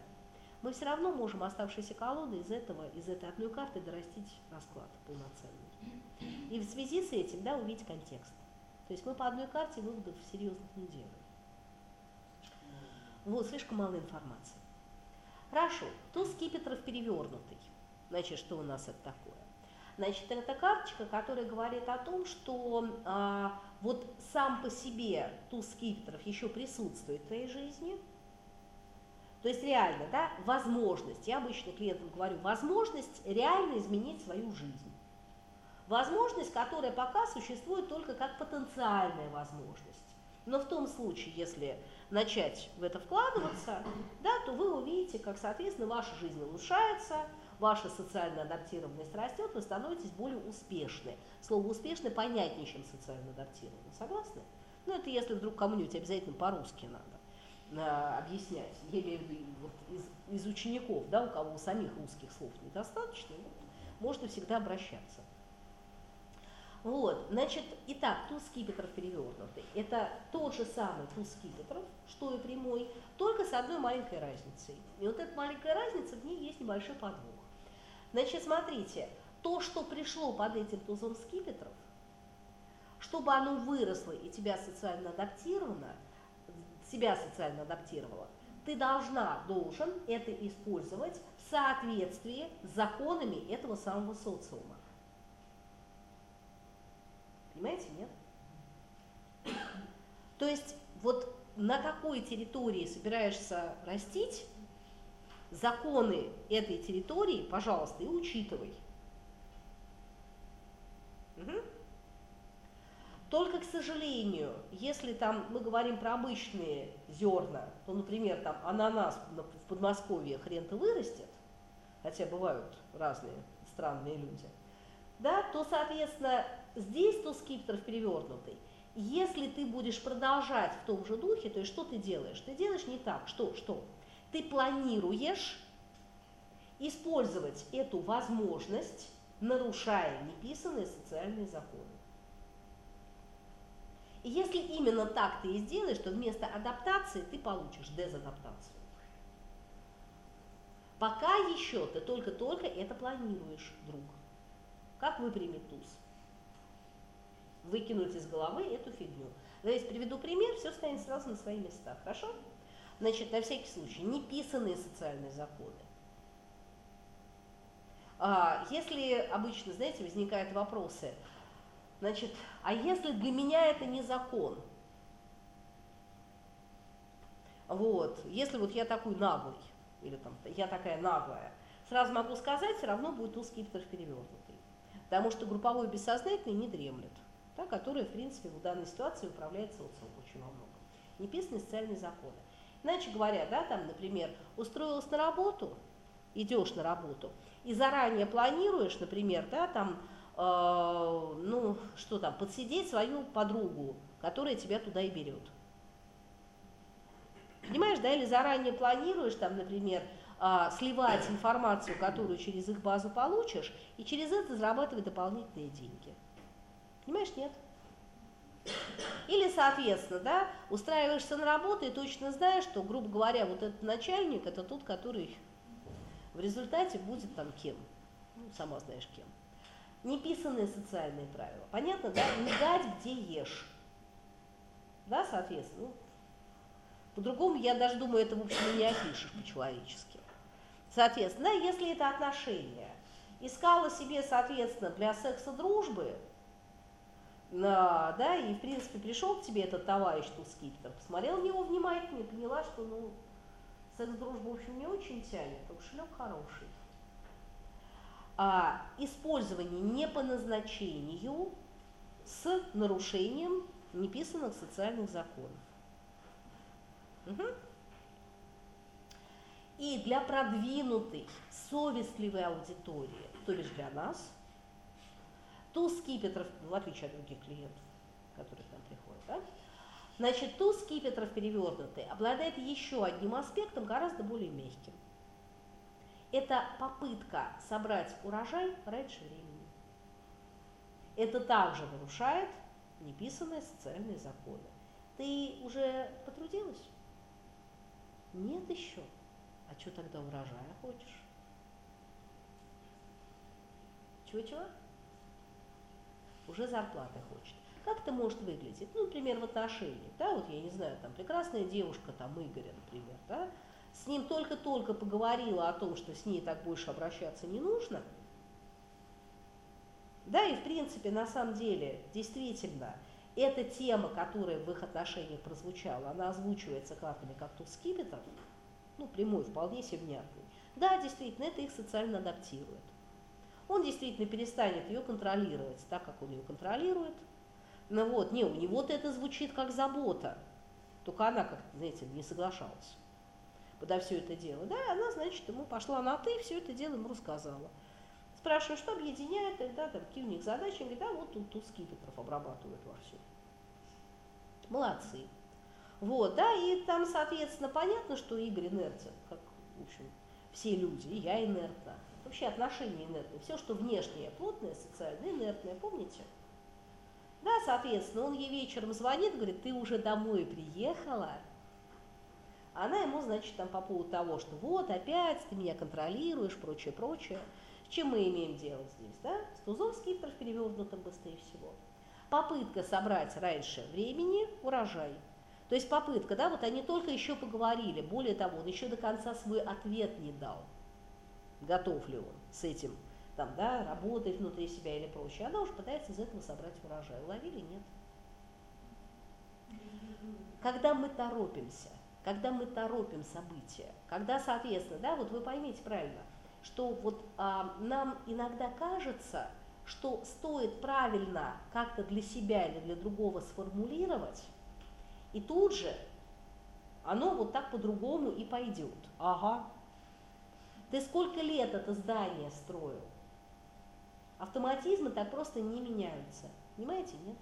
мы все равно можем оставшиеся колоды из этого, из этой одной карты дорастить расклад полноценный. И в связи с этим, да, увидеть контекст. То есть мы по одной карте выводов серьезных не делаем. Вот, слишком мало информации. Хорошо, туз скипетров перевернутый. Значит, что у нас это такое? Значит, это карточка, которая говорит о том, что а, вот сам по себе туз скипетров еще присутствует в твоей жизни. То есть реально, да, возможность, я обычно клиентам говорю, возможность реально изменить свою жизнь. Возможность, которая пока существует только как потенциальная возможность. Но в том случае, если начать в это вкладываться, да, то вы увидите, как, соответственно, ваша жизнь улучшается, ваша социальная адаптированность растет, вы становитесь более успешны. Слово «успешный» понятнее, чем социально адаптированный. Согласны? Ну, это если вдруг кому-нибудь обязательно по-русски надо э, объяснять. Я имею в виду вот из, из учеников, да, у кого самих русских слов недостаточно, вот, можно всегда обращаться. Вот, значит, итак, туз скипетров перевернутый. Это тот же самый туз скипетров, что и прямой, только с одной маленькой разницей. И вот эта маленькая разница, в ней есть небольшой подвох. Значит, смотрите, то, что пришло под этим тузом скипетров, чтобы оно выросло и тебя социально адаптировано, себя социально адаптировало, ты должна, должен это использовать в соответствии с законами этого самого социума. Понимаете, нет? То есть вот на какой территории собираешься растить, законы этой территории, пожалуйста, и учитывай. Угу. Только, к сожалению, если там мы говорим про обычные зерна, то, например, там ананас в Подмосковье хрен-то вырастет, хотя бывают разные странные люди, да, то, соответственно, здесь то скипетров перевернутый. Если ты будешь продолжать в том же духе, то есть что ты делаешь? Ты делаешь не так. Что? Что? Ты планируешь использовать эту возможность, нарушая неписанные социальные законы. И если именно так ты и сделаешь, то вместо адаптации ты получишь дезадаптацию. Пока еще ты только-только это планируешь, друг. Как выпрямить туз? Выкинуть из головы эту фигню. Давайте приведу пример, все станет сразу на свои места. Хорошо? Значит, на всякий случай, неписанные социальные законы. А, если обычно, знаете, возникают вопросы, значит, а если для меня это не закон? Вот, если вот я такой наглый, или там я такая наглая, сразу могу сказать, все равно будет узкий скипетр перевернутый. Потому что групповой бессознательный не дремлет, да, который, в принципе, в данной ситуации управляет социумом очень во многом. Неписанные социальные законы. Иначе говоря, да, там, например, устроилась на работу, идешь на работу, и заранее планируешь, например, да, там, э, ну, что там, подсидеть свою подругу, которая тебя туда и берет. Понимаешь, да, или заранее планируешь, там, например, э, сливать информацию, которую через их базу получишь, и через это зарабатывать дополнительные деньги. Понимаешь, нет? Или, соответственно, да, устраиваешься на работу и точно знаешь, что, грубо говоря, вот этот начальник, это тот, который в результате будет там кем? Ну, сама знаешь кем. Неписанные социальные правила. Понятно, да? Не дать, где ешь. Да, соответственно. Ну, по-другому, я даже думаю, это, в общем, не опишешь по-человечески. Соответственно, да, если это отношения, искала себе, соответственно, для секса дружбы, да, и, в принципе, пришел к тебе этот товарищ Тускиптер, посмотрел на него внимательно и поняла, что, ну, секс-дружба, в общем, не очень тянет, а шлеп хороший. А, использование не по назначению с нарушением неписанных социальных законов. Угу. И для продвинутой, совестливой аудитории, то бишь для нас, туз скипетров, в отличие от других клиентов, которые к нам приходят, да, Значит, туз скипетров перевернутый обладает еще одним аспектом, гораздо более мягким. Это попытка собрать урожай раньше времени. Это также нарушает неписанные социальные законы. Ты уже потрудилась? Нет еще. А что тогда урожая хочешь? Чего-чего? Уже зарплаты хочет. Как это может выглядеть? Ну, например, в отношениях, да, вот я не знаю, там прекрасная девушка, там Игоря, например, да, с ним только-только поговорила о том, что с ней так больше обращаться не нужно, да, и в принципе, на самом деле, действительно, эта тема, которая в их отношениях прозвучала, она озвучивается картами как туз скипетров, ну, прямой, вполне себе внятный. Да, действительно, это их социально адаптирует. Он действительно перестанет ее контролировать так, как он ее контролирует – ну вот, не, у него-то это звучит как забота. Только она, как знаете, не соглашалась подо все это дело. Да, она, значит, ему пошла на «ты», все это дело ему рассказала. Спрашиваю, что объединяет, да, там, какие у них задачи. Он говорит, да, вот тут, тут скипетров обрабатывают вовсю. Молодцы. Вот, да, и там, соответственно, понятно, что Игорь инертен, как, в общем, все люди, и я инертна. Вообще отношения инертные. Все, что внешнее, плотное, социальное, инертное, помните? Да, соответственно, он ей вечером звонит, говорит, ты уже домой приехала. Она ему, значит, там по поводу того, что вот опять ты меня контролируешь, прочее, прочее. С чем мы имеем дело здесь, да? С тузом скипетр перевернутым быстрее всего. Попытка собрать раньше времени урожай. То есть попытка, да, вот они только еще поговорили, более того, он еще до конца свой ответ не дал. Готов ли он с этим, там, да, работать внутри себя или прочее. Она уже пытается из этого собрать урожай. Уловили? Нет. Когда мы торопимся, когда мы торопим события, когда, соответственно, да, вот вы поймите правильно, что вот а, нам иногда кажется, что стоит правильно как-то для себя или для другого сформулировать, и тут же оно вот так по-другому и пойдет. Ага. Ты сколько лет это здание строил? Автоматизмы так просто не меняются. Понимаете, нет?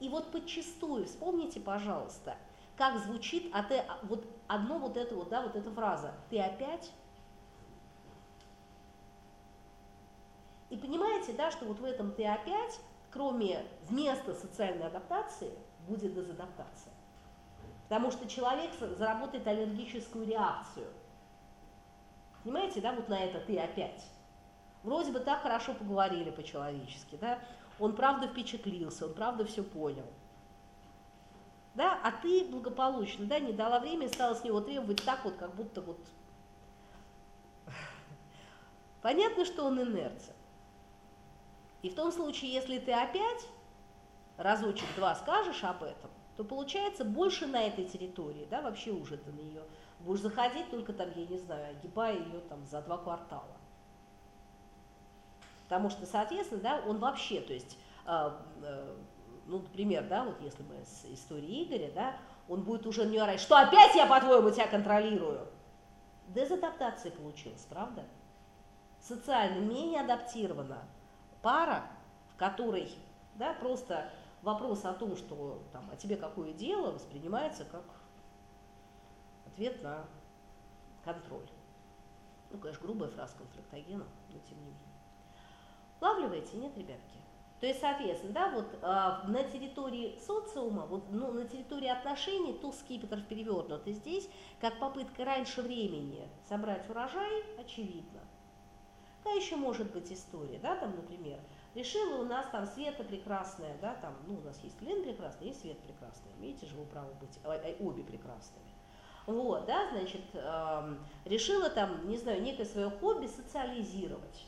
И вот подчастую, вспомните, пожалуйста, как звучит а ты, вот одно вот это вот, да, вот эта фраза «ты опять?» И понимаете, да, что вот в этом «ты опять», кроме вместо социальной адаптации, будет дезадаптация. Потому что человек заработает аллергическую реакцию. Понимаете, да, вот на это «ты опять». Вроде бы так хорошо поговорили по-человечески, да, он правда впечатлился, он правда все понял – да, а ты благополучно, да, не дала время стала с него требовать так вот, как будто вот... Понятно, что он инерция. И в том случае, если ты опять разочек-два скажешь об этом, то получается больше на этой территории, да, вообще уже ты на нее будешь заходить только там, я не знаю, огибая ее там за два квартала. Потому что, соответственно, да, он вообще, то есть э, э, ну, например, да, вот если мы с историей Игоря, да, он будет уже не орать, что опять я, по-твоему, тебя контролирую. Дезадаптация получилась, правда? Социально менее адаптирована пара, в которой, да, просто вопрос о том, что там, а тебе какое дело, воспринимается как ответ на контроль. Ну, конечно, грубая фраза конфликтогена, но тем не менее. Лавливаете, нет, ребятки? То есть, соответственно, да, вот э, на территории социума, вот, ну, на территории отношений туз скипетр перевернут. И здесь, как попытка раньше времени собрать урожай, очевидно. Какая еще может быть история, да, там, например, решила у нас там Света прекрасная, да, там, ну, у нас есть Лен прекрасная, есть Свет прекрасная, имеете же вы право быть э, обе прекрасными. Вот, да, значит, э, решила там, не знаю, некое свое хобби социализировать.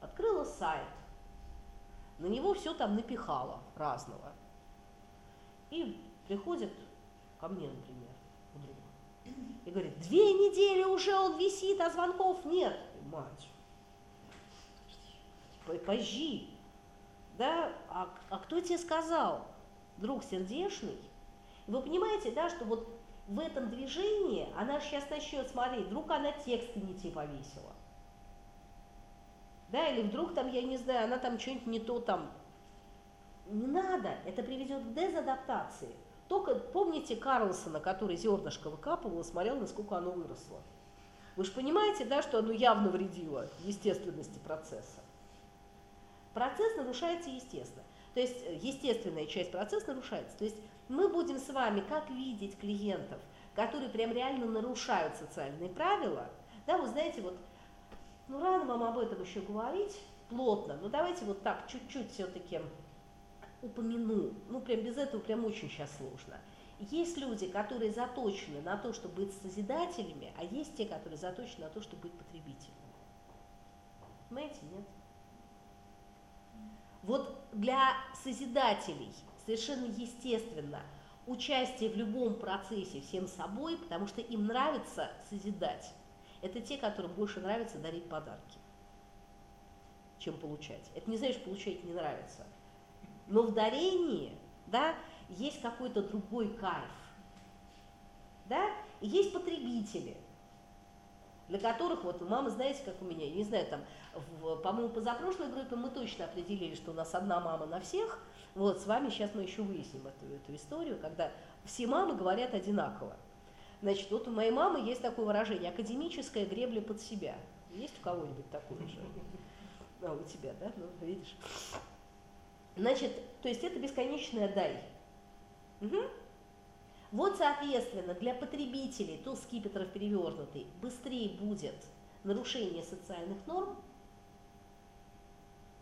Открыла сайт, на него все там напихало разного. И приходит ко мне, например, вдруг, и говорит, две недели уже он висит, а звонков нет. Мать, позжи. Да, а, а кто тебе сказал? Друг сердечный. вы понимаете, да, что вот в этом движении она сейчас начнет смотреть, вдруг она тексты не те повесила да, или вдруг там, я не знаю, она там что-нибудь не то там. Не надо, это приведет к дезадаптации. Только помните Карлсона, который зернышко выкапывал смотрел, насколько оно выросло. Вы же понимаете, да, что оно явно вредило естественности процесса. Процесс нарушается естественно. То есть э, естественная часть процесса нарушается. То есть мы будем с вами как видеть клиентов, которые прям реально нарушают социальные правила. Да, вы знаете, вот ну, рано вам об этом еще говорить плотно, но давайте вот так чуть-чуть все-таки упомяну. Ну, прям без этого прям очень сейчас сложно. Есть люди, которые заточены на то, чтобы быть созидателями, а есть те, которые заточены на то, чтобы быть потребителями. Понимаете, нет? Вот для созидателей совершенно естественно участие в любом процессе всем собой, потому что им нравится созидать это те, которым больше нравится дарить подарки, чем получать. Это не значит, получать не нравится. Но в дарении, да, есть какой-то другой кайф. Да? И есть потребители, для которых, вот мама, знаете, как у меня, не знаю, там, по-моему, позапрошлой группе мы точно определили, что у нас одна мама на всех. Вот, с вами сейчас мы еще выясним эту, эту историю, когда все мамы говорят одинаково. Значит, вот у моей мамы есть такое выражение академическая гребля под себя. Есть у кого-нибудь такое же? А, у тебя, да? Ну, видишь. Значит, то есть это бесконечная дай. Угу. Вот, соответственно, для потребителей туз скипетров перевернутый быстрее будет нарушение социальных норм,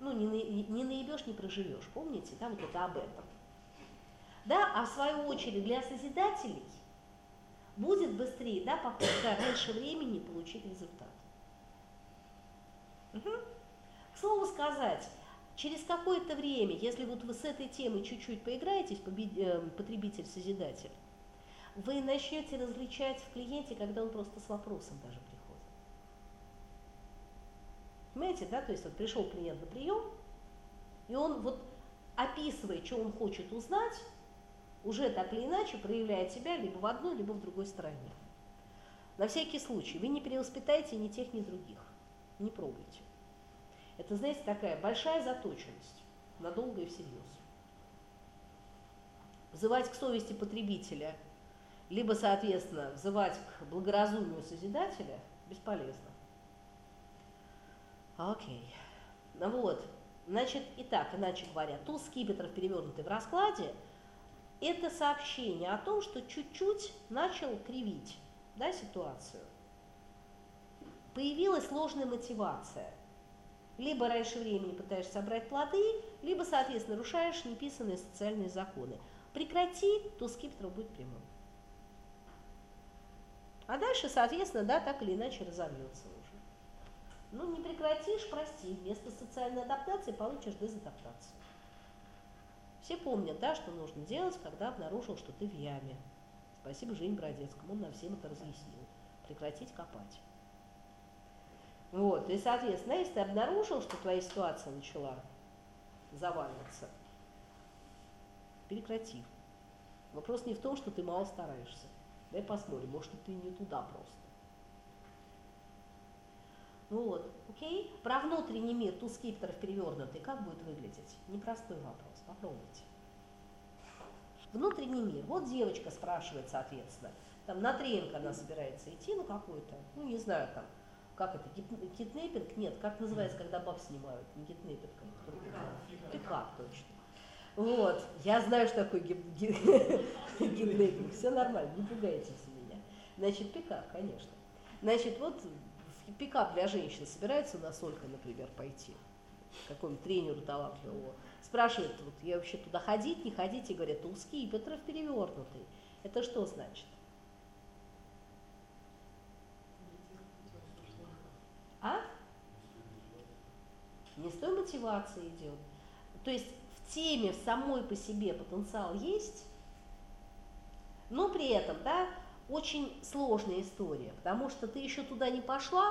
ну, не, не, не наебешь, не проживешь, помните, да, вот это об этом. Да, а в свою очередь для созидателей будет быстрее, да, попытка раньше времени получить результат. Угу. К слову сказать, через какое-то время, если вот вы с этой темой чуть-чуть поиграетесь, э, потребитель-созидатель, вы начнете различать в клиенте, когда он просто с вопросом даже. Понимаете, да? То есть вот пришел клиент на прием, и он вот описывая, что он хочет узнать, уже так или иначе проявляет себя либо в одной, либо в другой стороне. На всякий случай, вы не перевоспитаете ни тех, ни других. Не пробуйте. Это, знаете, такая большая заточенность, надолго и всерьез. Взывать к совести потребителя, либо, соответственно, взывать к благоразумию Созидателя бесполезно. Окей. Ну вот, значит, итак, иначе говоря, туз скипетров, перевернутый в раскладе, это сообщение о том, что чуть-чуть начал кривить да, ситуацию. Появилась сложная мотивация либо раньше времени пытаешься собрать плоды, либо, соответственно, нарушаешь неписанные социальные законы. Прекрати, то скипетр будет прямым. А дальше, соответственно, да, так или иначе разовьется уже. Ну, не прекратишь, прости, вместо социальной адаптации получишь дезадаптацию. Все помнят, да, что нужно делать, когда обнаружил, что ты в яме. Спасибо Жене Бродецкому, он нам всем это разъяснил. Прекратить копать. Вот, и, соответственно, если ты обнаружил, что твоя ситуация начала заваливаться, прекрати. Вопрос не в том, что ты мало стараешься. Дай посмотрим, может, ты не туда просто. Вот, окей. Про внутренний мир туз скипетров перевернутый, как будет выглядеть? Непростой вопрос, попробуйте. Внутренний мир. Вот девочка спрашивает, соответственно, там на тренинг она собирается идти, ну какой-то, ну не знаю, там, как это, китнейпинг? Нет, как называется, когда баб снимают? Не китнейпинг, а пикап, точно. Вот, я знаю, что такое китнейпинг, все нормально, не пугайтесь меня. Значит, пикап, конечно. Значит, вот пикап для женщин собирается на Ольга, например, пойти, какому-нибудь тренеру талантливого, спрашивает, вот я вообще туда ходить, не ходить, и говорят, узкий, Петров перевернутый. Это что значит? А? Не с той мотивацией идет. То есть в теме в самой по себе потенциал есть, но при этом, да, очень сложная история, потому что ты еще туда не пошла,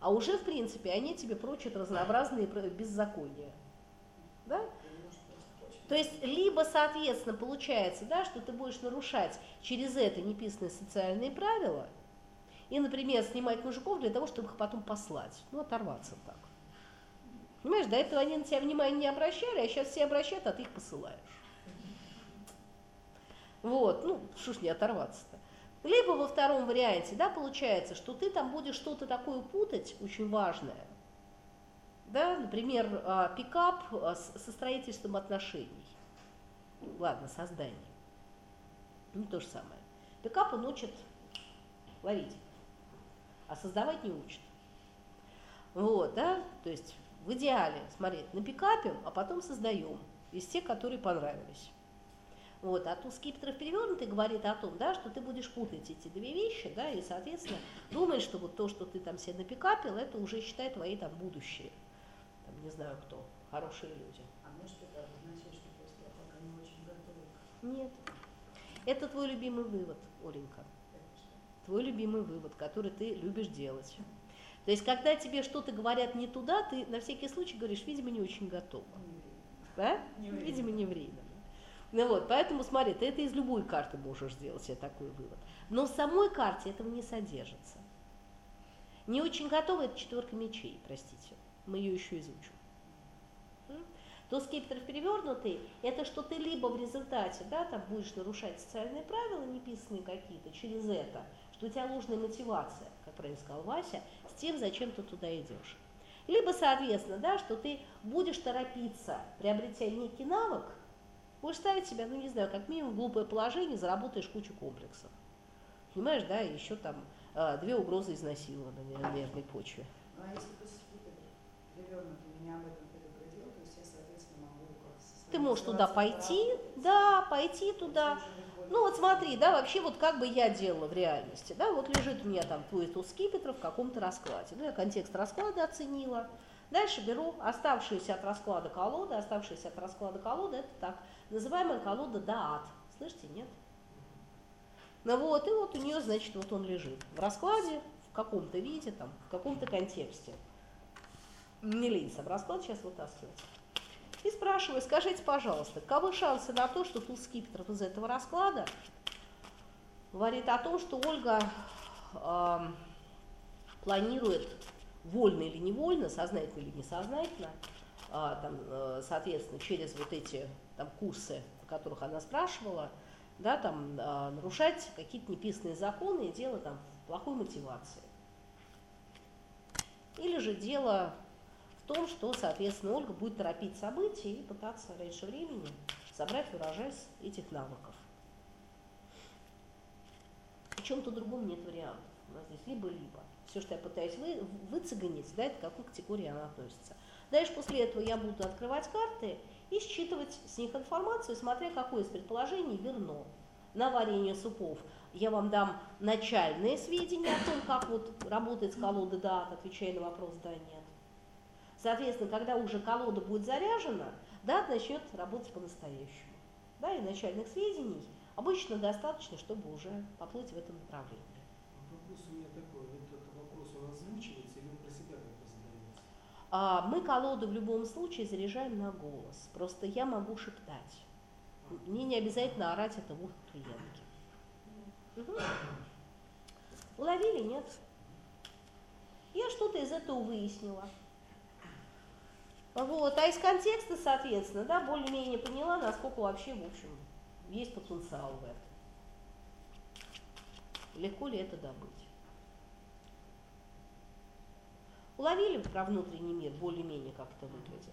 а уже, в принципе, они тебе прочат разнообразные беззакония. Да? То есть, либо, соответственно, получается, да, что ты будешь нарушать через это неписанные социальные правила – и, например, снимать мужиков для того, чтобы их потом послать, ну, оторваться так. Понимаешь, до этого они на тебя внимания не обращали, а сейчас все обращают, а ты их посылаешь. Вот, ну, что ж не оторваться-то. Либо во втором варианте, да, получается, что ты там будешь что-то такое путать, очень важное, да, например, а, пикап а, со строительством отношений. Ладно, создание. Ну, то же самое. Пикап он учит ловить а создавать не учат. Вот, да, то есть в идеале смотреть на пикапе, а потом создаем из тех, которые понравились. Вот, а тут скипетров перевернутый говорит о том, да, что ты будешь путать эти две вещи, да, и, соответственно, думаешь, что вот то, что ты там себе напикапил, это уже, считай, твои там будущие, там, не знаю кто, хорошие люди. А может это означает, что просто пока не очень готовы? Нет. Это твой любимый вывод, Оленька твой любимый вывод, который ты любишь делать. То есть, когда тебе что-то говорят не туда, ты на всякий случай говоришь, видимо, не очень готова. Да? Не видимо, не время. Ну вот, поэтому смотри, ты это из любой карты можешь сделать себе такой вывод. Но в самой карте этого не содержится. Не очень готова это четверка мечей, простите. Мы ее еще изучим. То скипетр перевернутый, это что ты либо в результате, да, там будешь нарушать социальные правила, неписанные какие-то, через это, что у тебя ложная мотивация, как правильно сказал Вася, с тем, зачем ты туда идешь. Либо, соответственно, да, что ты будешь торопиться, приобретя некий навык, будешь ставить себя, ну не знаю, как минимум в глупое положение, заработаешь кучу комплексов. Понимаешь, да, еще там э, две угрозы изнасилования на нервной почве. Ну, а если посвятитель ребенок меня об этом предупредил, то есть я, соответственно, могу Ты можешь туда пойти, да, пойти туда. Ну вот смотри, да, вообще вот как бы я делала в реальности, да, вот лежит у меня там твой туз скипетра в каком-то раскладе, ну я контекст расклада оценила, дальше беру оставшиеся от расклада колоды, оставшиеся от расклада колоды, это так, называемая колода Даат, слышите, нет? Ну вот, и вот у нее, значит, вот он лежит в раскладе, в каком-то виде, там, в каком-то контексте. Не лень расклад сейчас вытаскивать. И спрашиваю, скажите, пожалуйста, каковы шансы на то, что туз скипетров из этого расклада говорит о том, что Ольга э, планирует вольно или невольно, сознательно или несознательно, э, там, э, соответственно, через вот эти там, курсы, о которых она спрашивала, да, там, э, нарушать какие-то неписанные законы и дело там, в плохой мотивации. Или же дело в том, что, соответственно, Ольга будет торопить события и пытаться раньше времени собрать урожай этих навыков. Причем тут другому нет вариантов. У нас здесь либо-либо. Все, что я пытаюсь вы, выцеганить, да, это к какой категории она относится. Дальше после этого я буду открывать карты и считывать с них информацию, смотря какое из предположений верно. На варенье супов я вам дам начальные сведения о том, как вот работает с колодой да, отвечая на вопрос да, нет. Соответственно, когда уже колода будет заряжена, дат начнет работать по-настоящему. Да, и начальных сведений обычно достаточно, чтобы уже поплыть в этом направлении. Вопрос у меня такой, вот этот вопрос он озвучивается или он про себя как-то задается? А, мы колоду в любом случае заряжаем на голос, просто я могу шептать. Мне не обязательно орать это в ухо клиентки. Угу. Уловили, нет? Я что-то из этого выяснила. Вот, а из контекста, соответственно, да, более-менее поняла, насколько вообще, в общем, есть потенциал в этом. Легко ли это добыть? Уловили про внутренний мир более-менее, как это выглядит?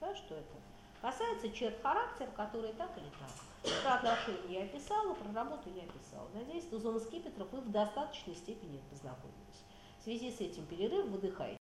Да, что это? Касается черт характера, которые так или так. Про отношения я описала, про работу я описала. Надеюсь, что зона скипетров вы в достаточной степени познакомились. В связи с этим перерыв выдыхайте.